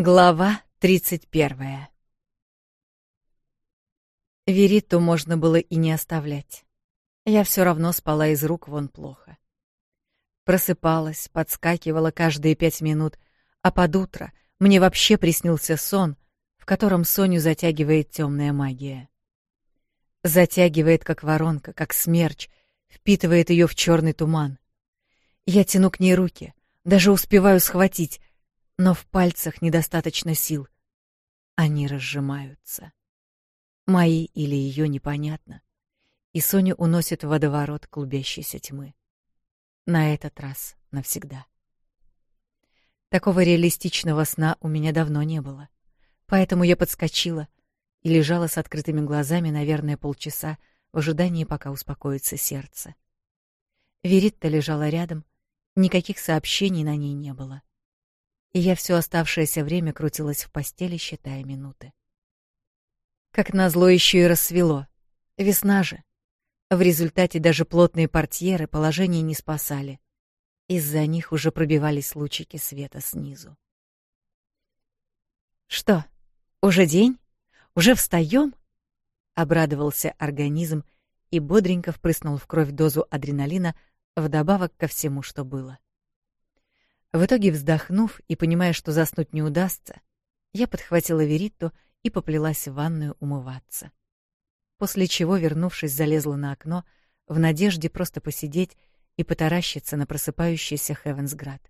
Глава 31. Вериту можно было и не оставлять. Я все равно спала из рук вон плохо. Просыпалась, подскакивала каждые пять минут, а под утро мне вообще приснился сон, в котором Соню затягивает темная магия. Затягивает, как воронка, как смерч, впитывает ее в черный туман. Я тяну к ней руки, даже успеваю схватить, но в пальцах недостаточно сил. Они разжимаются. Мои или ее непонятно. И Соню уносит в водоворот клубящейся тьмы. На этот раз навсегда. Такого реалистичного сна у меня давно не было. Поэтому я подскочила и лежала с открытыми глазами, наверное, полчаса, в ожидании, пока успокоится сердце. Веритта лежала рядом, никаких сообщений на ней не было и я все оставшееся время крутилась в постели, считая минуты. Как назло еще и рассвело. Весна же. В результате даже плотные портьеры положение не спасали. Из-за них уже пробивались лучики света снизу. «Что, уже день? Уже встаем?» — обрадовался организм и бодренько впрыснул в кровь дозу адреналина вдобавок ко всему, что было. В итоге, вздохнув и понимая, что заснуть не удастся, я подхватила Веритту и поплелась в ванную умываться. После чего, вернувшись, залезла на окно в надежде просто посидеть и потаращиться на просыпающийся Хевенсград.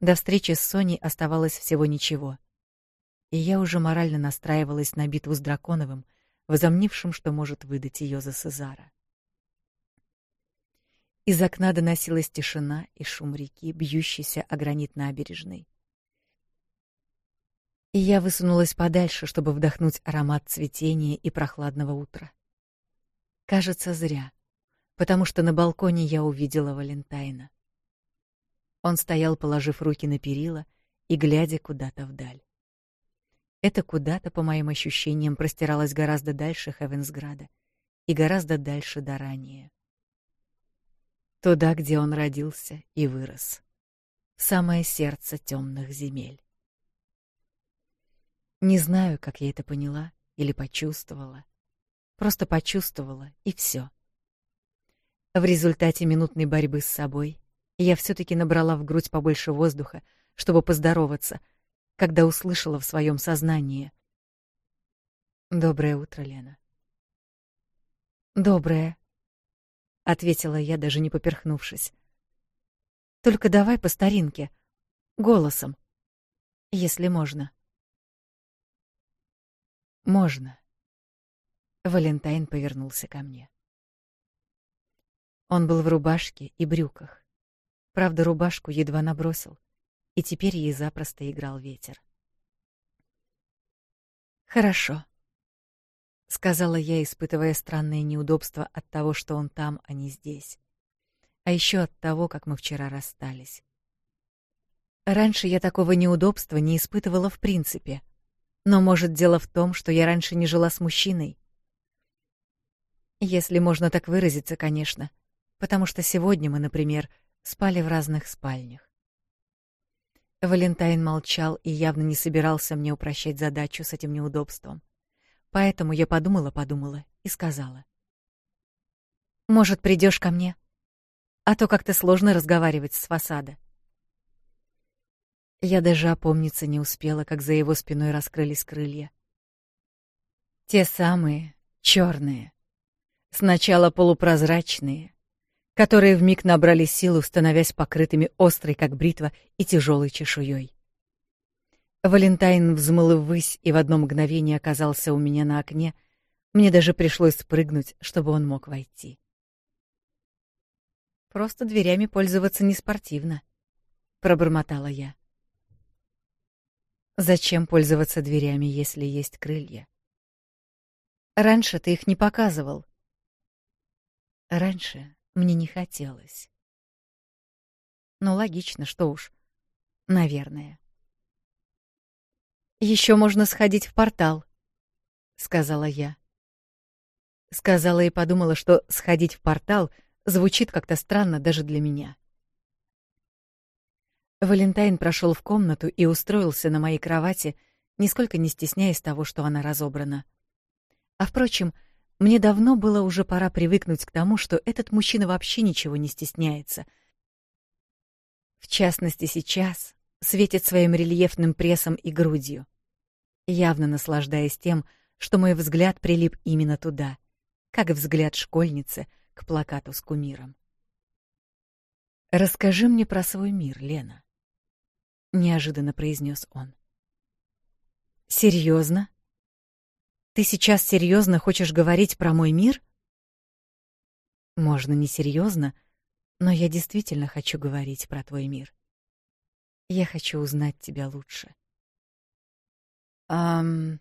До встречи с Соней оставалось всего ничего. И я уже морально настраивалась на битву с Драконовым, возомнившим, что может выдать ее за Сезара. Из окна доносилась тишина и шум реки, бьющейся о гранит набережной. И я высунулась подальше, чтобы вдохнуть аромат цветения и прохладного утра. Кажется, зря, потому что на балконе я увидела Валентайна. Он стоял, положив руки на перила и глядя куда-то вдаль. Это куда-то, по моим ощущениям, простиралось гораздо дальше Хевенсграда и гораздо дальше до ранее туда, где он родился и вырос, самое сердце темных земель. Не знаю, как я это поняла или почувствовала. Просто почувствовала, и все. В результате минутной борьбы с собой я все таки набрала в грудь побольше воздуха, чтобы поздороваться, когда услышала в своем сознании. «Доброе утро, Лена». «Доброе», ответила я, даже не поперхнувшись. Только давай по старинке, голосом, если можно. Можно. Валентайн повернулся ко мне. Он был в рубашке и брюках. Правда, рубашку едва набросил, и теперь ей запросто играл ветер. Хорошо сказала я, испытывая странное неудобство от того, что он там, а не здесь. А еще от того, как мы вчера расстались. Раньше я такого неудобства не испытывала в принципе. Но, может, дело в том, что я раньше не жила с мужчиной. Если можно так выразиться, конечно, потому что сегодня мы, например, спали в разных спальнях. Валентайн молчал и явно не собирался мне упрощать задачу с этим неудобством. Поэтому я подумала-подумала и сказала. «Может, придешь ко мне? А то как-то сложно разговаривать с фасада». Я даже опомниться не успела, как за его спиной раскрылись крылья. Те самые, черные. Сначала полупрозрачные, которые вмиг набрали силу, становясь покрытыми острой, как бритва, и тяжелой чешуей. Валентайн взмыл ввысь и в одно мгновение оказался у меня на окне. Мне даже пришлось спрыгнуть, чтобы он мог войти. Просто дверями пользоваться неспортивно, пробормотала я. Зачем пользоваться дверями, если есть крылья? Раньше ты их не показывал. Раньше мне не хотелось. Ну логично, что уж. Наверное. Еще можно сходить в портал, сказала я. Сказала и подумала, что сходить в портал звучит как-то странно даже для меня. Валентайн прошел в комнату и устроился на моей кровати, нисколько не стесняясь того, что она разобрана. А впрочем, мне давно было уже пора привыкнуть к тому, что этот мужчина вообще ничего не стесняется. В частности, сейчас, светит своим рельефным прессом и грудью, явно наслаждаясь тем, что мой взгляд прилип именно туда, как взгляд школьницы к плакату с кумиром. Расскажи мне про свой мир, Лена, неожиданно произнес он. Серьезно? Ты сейчас серьезно хочешь говорить про мой мир? Можно не серьезно, но я действительно хочу говорить про твой мир. Я хочу узнать тебя лучше. Ам,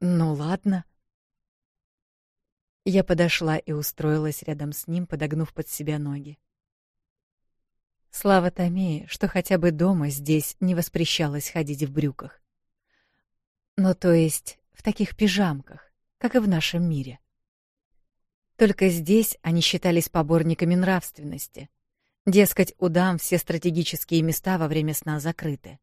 ну ладно. Я подошла и устроилась рядом с ним, подогнув под себя ноги. Слава Томее, что хотя бы дома здесь не воспрещалось ходить в брюках. Ну, то есть в таких пижамках, как и в нашем мире. Только здесь они считались поборниками нравственности, Дескать, у дам все стратегические места во время сна закрыты.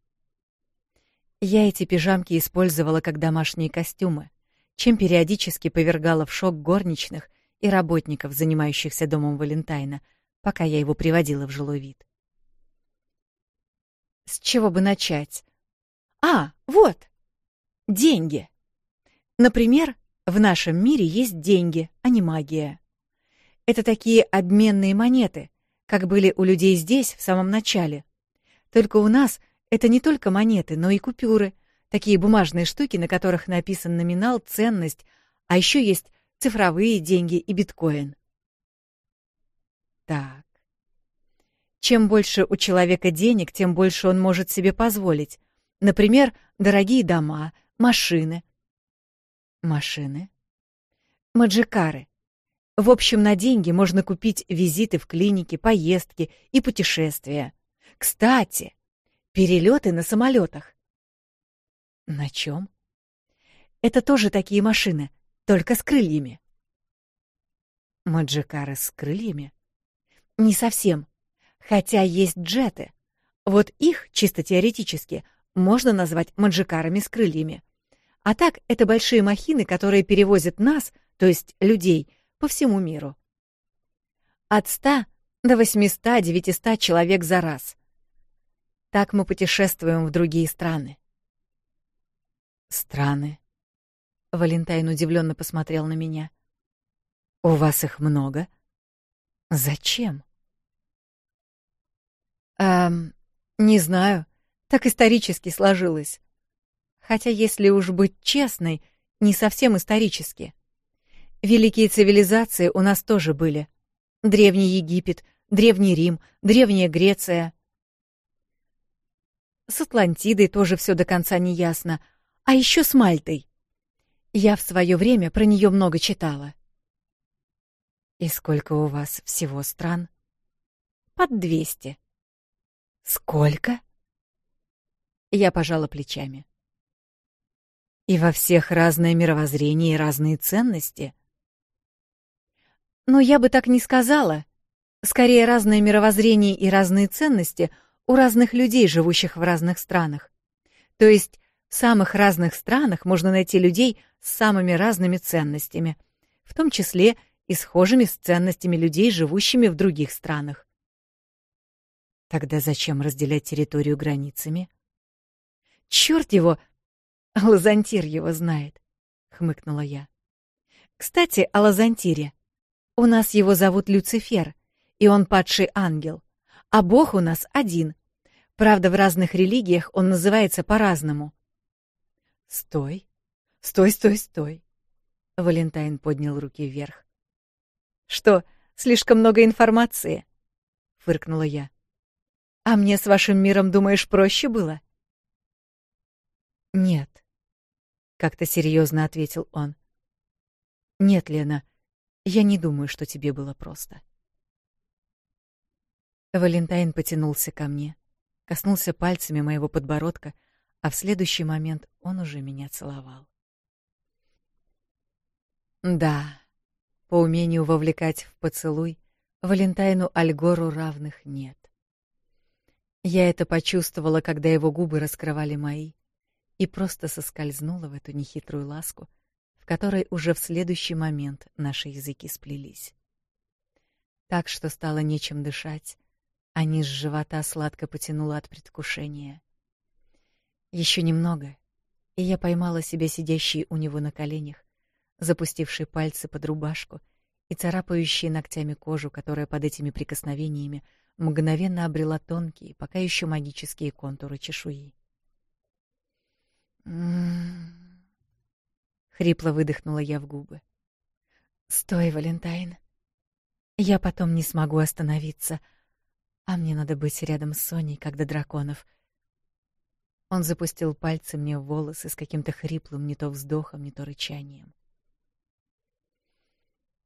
Я эти пижамки использовала как домашние костюмы, чем периодически повергала в шок горничных и работников, занимающихся домом Валентайна, пока я его приводила в жилой вид. С чего бы начать? А, вот! Деньги! Например, в нашем мире есть деньги, а не магия. Это такие обменные монеты, как были у людей здесь в самом начале. Только у нас это не только монеты, но и купюры, такие бумажные штуки, на которых написан номинал, ценность, а еще есть цифровые деньги и биткоин. Так. Чем больше у человека денег, тем больше он может себе позволить. Например, дорогие дома, машины. Машины? Маджикары. В общем, на деньги можно купить визиты в клиники, поездки и путешествия. Кстати, перелеты на самолетах. На чем? Это тоже такие машины, только с крыльями. Маджикары с крыльями? Не совсем. Хотя есть джеты. Вот их, чисто теоретически, можно назвать маджикарами с крыльями. А так, это большие махины, которые перевозят нас, то есть людей, по всему миру. От 100 до 800-900 человек за раз. Так мы путешествуем в другие страны. Страны. Валентайн удивленно посмотрел на меня. У вас их много? Зачем? Эм, не знаю, так исторически сложилось. Хотя, если уж быть честной, не совсем исторически. Великие цивилизации у нас тоже были. Древний Египет, Древний Рим, Древняя Греция. С Атлантидой тоже все до конца не ясно, а еще с Мальтой. Я в свое время про нее много читала. И сколько у вас всего стран? Под двести. Сколько? Я пожала плечами. И во всех разное мировоззрение и разные ценности — но я бы так не сказала. Скорее, разное мировоззрение и разные ценности у разных людей, живущих в разных странах. То есть в самых разных странах можно найти людей с самыми разными ценностями, в том числе и схожими с ценностями людей, живущими в других странах. Тогда зачем разделять территорию границами? Черт его! Лазантир его знает, — хмыкнула я. Кстати, о Лазантире. У нас его зовут Люцифер, и он падший ангел, а Бог у нас один. Правда, в разных религиях он называется по-разному. Стой, стой, стой, стой. Валентайн поднял руки вверх. Что, слишком много информации? Фыркнула я. А мне с вашим миром, думаешь, проще было? Нет, как-то серьезно ответил он. Нет, Лена, я не думаю, что тебе было просто. Валентайн потянулся ко мне, коснулся пальцами моего подбородка, а в следующий момент он уже меня целовал. Да, по умению вовлекать в поцелуй Валентайну Альгору равных нет. Я это почувствовала, когда его губы раскрывали мои, и просто соскользнула в эту нехитрую ласку — в которой уже в следующий момент наши языки сплелись. Так что стало нечем дышать, а низ живота сладко потянуло от предвкушения. Еще немного, и я поймала себя сидящей у него на коленях, запустившей пальцы под рубашку и царапающей ногтями кожу, которая под этими прикосновениями мгновенно обрела тонкие, пока еще магические контуры чешуи. М -м -м. Хрипло выдохнула я в губы. Стой, Валентайн. Я потом не смогу остановиться, а мне надо быть рядом с Соней, как до драконов. Он запустил пальцы мне в волосы с каким-то хриплым, не то вздохом, не то рычанием.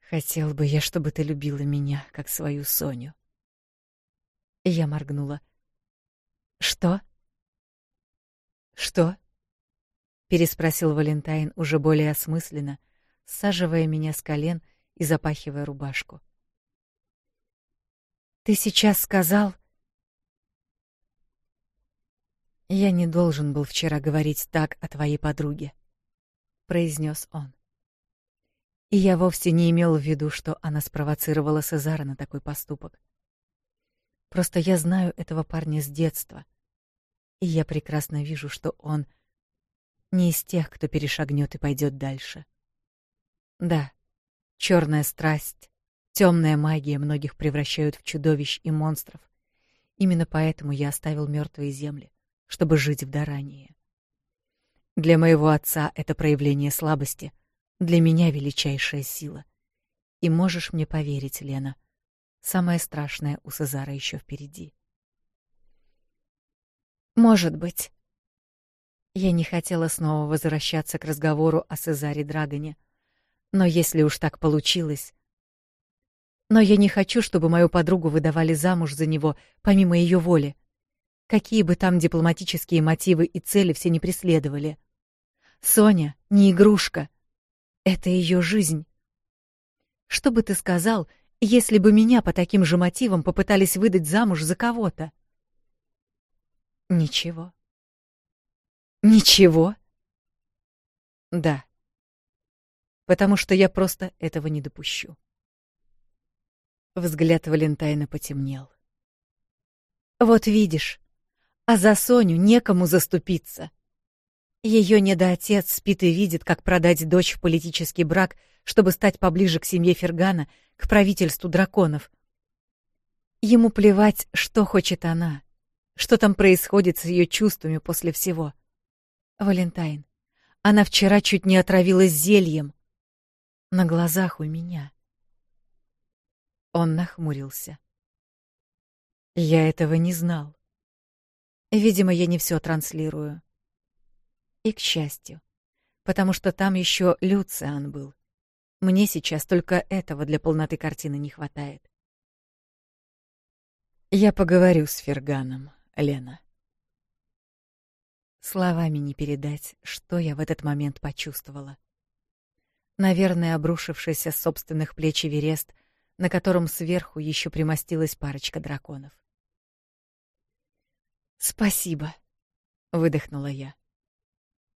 Хотел бы я, чтобы ты любила меня, как свою Соню. Я моргнула. Что? Что? переспросил Валентайн уже более осмысленно, саживая меня с колен и запахивая рубашку. Ты сейчас сказал? Я не должен был вчера говорить так о твоей подруге, произнес он. И я вовсе не имел в виду, что она спровоцировала Сезара на такой поступок. Просто я знаю этого парня с детства, и я прекрасно вижу, что он — не из тех, кто перешагнет и пойдет дальше. Да, черная страсть, темная магия многих превращают в чудовищ и монстров. Именно поэтому я оставил мертвые земли, чтобы жить в Дарании. Для моего отца это проявление слабости, для меня величайшая сила. И можешь мне поверить, Лена, самое страшное у Сазара еще впереди. Может быть, я не хотела снова возвращаться к разговору о Сезаре Драгоне. Но если уж так получилось... Но я не хочу, чтобы мою подругу выдавали замуж за него, помимо ее воли. Какие бы там дипломатические мотивы и цели все не преследовали. Соня не игрушка. Это ее жизнь. Что бы ты сказал, если бы меня по таким же мотивам попытались выдать замуж за кого-то? Ничего. Ничего? Да. Потому что я просто этого не допущу. Взгляд Валентайна потемнел. Вот видишь, а за Соню некому заступиться. Ее недоотец спит и видит, как продать дочь в политический брак, чтобы стать поближе к семье Фергана, к правительству драконов. Ему плевать, что хочет она, что там происходит с ее чувствами после всего. — Валентайн, она вчера чуть не отравилась зельем. На глазах у меня. Он нахмурился. Я этого не знал. Видимо, я не все транслирую. И к счастью, потому что там еще Люциан был. Мне сейчас только этого для полноты картины не хватает. Я поговорю с Ферганом, Лена. Словами не передать, что я в этот момент почувствовала. Наверное, обрушившийся с собственных плеч Эверест, на котором сверху еще примостилась парочка драконов. «Спасибо», — выдохнула я.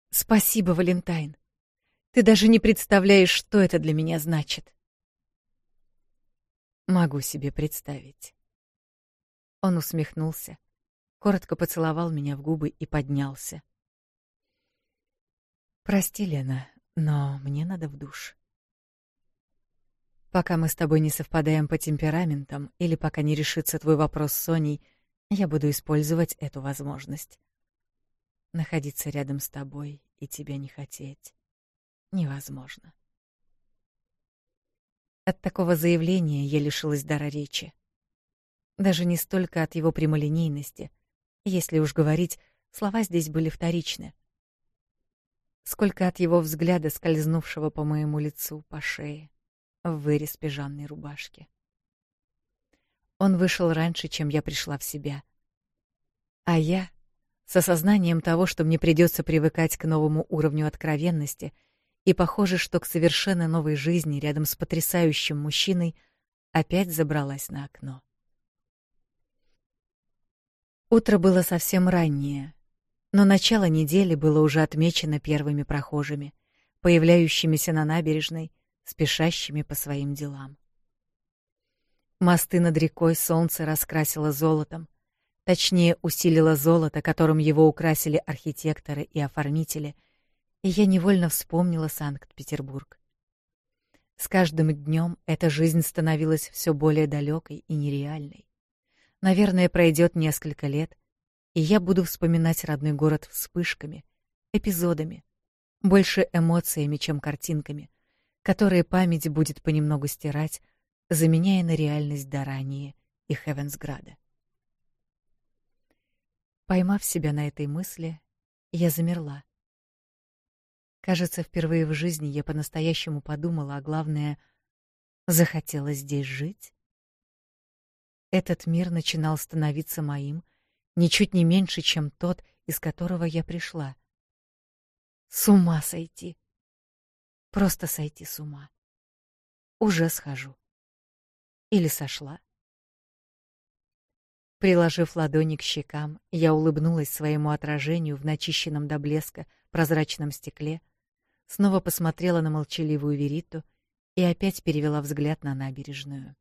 «Спасибо, Валентайн. Ты даже не представляешь, что это для меня значит». «Могу себе представить». Он усмехнулся, коротко поцеловал меня в губы и поднялся. Прости, Лена, но мне надо в душ. Пока мы с тобой не совпадаем по темпераментам или пока не решится твой вопрос с Соней, я буду использовать эту возможность. Находиться рядом с тобой и тебя не хотеть невозможно. От такого заявления я лишилась дара речи. Даже не столько от его прямолинейности, если уж говорить, слова здесь были вторичны. Сколько от его взгляда, скользнувшего по моему лицу, по шее, в вырез пижамной рубашки. Он вышел раньше, чем я пришла в себя. А я, с осознанием того, что мне придется привыкать к новому уровню откровенности, и похоже, что к совершенно новой жизни рядом с потрясающим мужчиной, опять забралась на окно. Утро было совсем раннее, но начало недели было уже отмечено первыми прохожими, появляющимися на набережной, спешащими по своим делам. Мосты над рекой солнце раскрасило золотом, точнее усилило золото, которым его украсили архитекторы и оформители, и я невольно вспомнила Санкт-Петербург. С каждым днем эта жизнь становилась все более далекой и нереальной. Наверное, пройдет несколько лет, и я буду вспоминать родной город вспышками, эпизодами, больше эмоциями, чем картинками, которые память будет понемногу стирать, заменяя на реальность Дарании и Хевенсграда. Поймав себя на этой мысли, я замерла. Кажется, впервые в жизни я по-настоящему подумала, а главное, захотела здесь жить этот мир начинал становиться моим, ничуть не меньше, чем тот, из которого я пришла. С ума сойти. Просто сойти с ума. Уже схожу. Или сошла. Приложив ладони к щекам, я улыбнулась своему отражению в начищенном до блеска прозрачном стекле, снова посмотрела на молчаливую Вериту и опять перевела взгляд на набережную.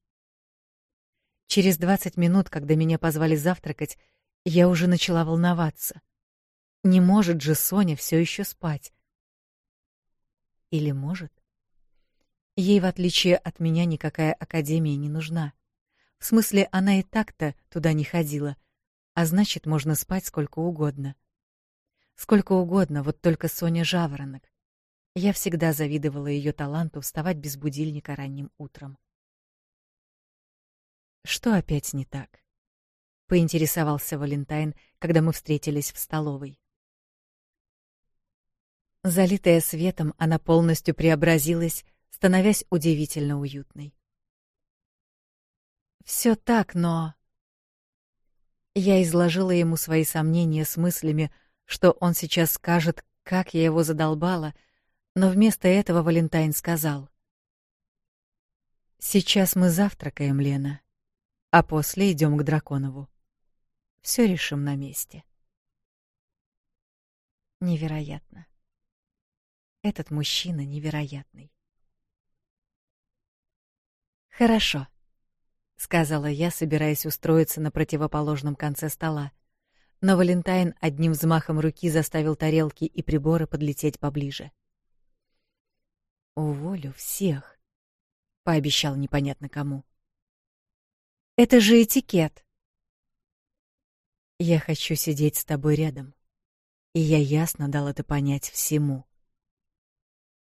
Через 20 минут, когда меня позвали завтракать, я уже начала волноваться. Не может же Соня все еще спать. Или может? Ей, в отличие от меня, никакая академия не нужна. В смысле, она и так-то туда не ходила, а значит, можно спать сколько угодно. Сколько угодно, вот только Соня Жаворонок. Я всегда завидовала ее таланту вставать без будильника ранним утром. Что опять не так? Поинтересовался Валентайн, когда мы встретились в столовой. Залитая светом, она полностью преобразилась, становясь удивительно уютной. Все так, но я изложила ему свои сомнения с мыслями, что он сейчас скажет, как я его задолбала, но вместо этого Валентайн сказал: "Сейчас мы завтракаем, Лена а после идем к Драконову. Все решим на месте. Невероятно. Этот мужчина невероятный. Хорошо, сказала я, собираясь устроиться на противоположном конце стола. Но Валентайн одним взмахом руки заставил тарелки и приборы подлететь поближе. Уволю всех, пообещал непонятно кому. Это же этикет. Я хочу сидеть с тобой рядом. И я ясно дал это понять всему.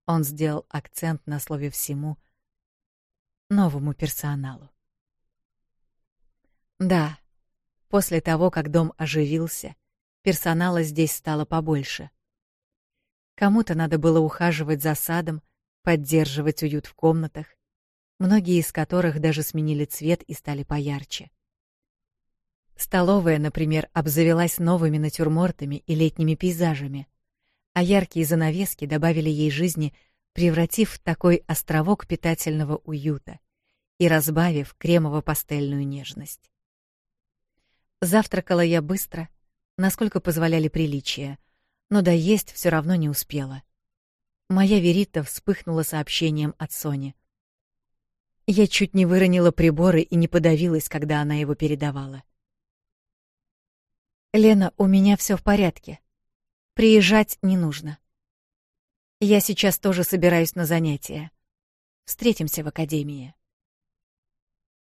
Он сделал акцент на слове всему новому персоналу. Да, после того, как дом оживился, персонала здесь стало побольше. Кому-то надо было ухаживать за садом, поддерживать уют в комнатах, многие из которых даже сменили цвет и стали поярче. Столовая, например, обзавелась новыми натюрмортами и летними пейзажами, а яркие занавески добавили ей жизни, превратив в такой островок питательного уюта и разбавив кремово-пастельную нежность. Завтракала я быстро, насколько позволяли приличия, но доесть все равно не успела. Моя Верита вспыхнула сообщением от Сони. Я чуть не выронила приборы и не подавилась, когда она его передавала. «Лена, у меня все в порядке. Приезжать не нужно. Я сейчас тоже собираюсь на занятия. Встретимся в академии».